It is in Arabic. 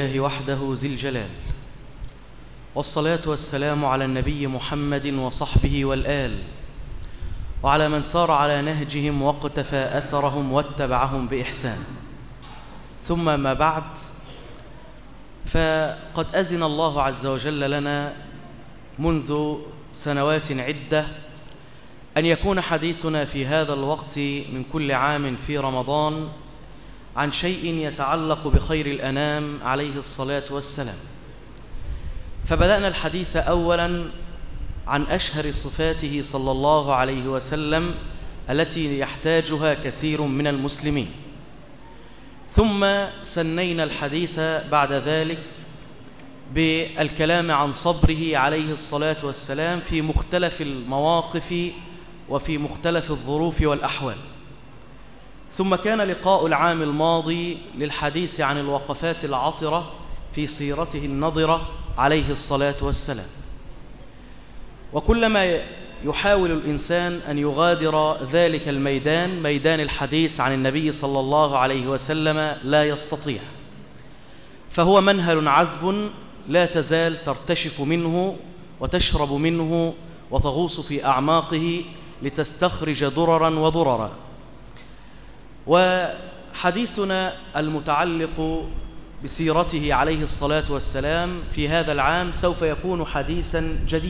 الله وحده ذي الجلال. والصلاة والسلام على النبي محمد وصحبه والآل وعلى من سار على نهجهم واقتفى أثرهم واتبعهم بإحسان. ثم ما بعد فقد أذن الله عز وجل لنا منذ سنوات عدة أن يكون حديثنا في هذا الوقت من كل عام في رمضان عن شيء يتعلق بخير الأنام عليه الصلاة والسلام. فبدأنا الحديث أولا عن أشهر صفاته صلى الله عليه وسلم التي يحتاجها كثير من المسلمين. ثم سنينا الحديث بعد ذلك بالكلام عن صبره عليه الصلاة والسلام في مختلف المواقف وفي مختلف الظروف والأحوال. ثم كان لقاء العام الماضي للحديث عن الوقفات العطرة في سيرته النضرة عليه الصلاة والسلام. وكلما يحاول الإنسان أن يغادر ذلك الميدان ميدان الحديث عن النبي صلى الله عليه وسلم لا يستطيع. فهو منهل عذب لا تزال ترتشف منه وتشرب منه وتغوص في أعماقه لتستخرج دررا وضررا وحديثنا المتعلق بسيرته عليه الصلاة والسلام في هذا العام سوف يكون حديثا جديدا.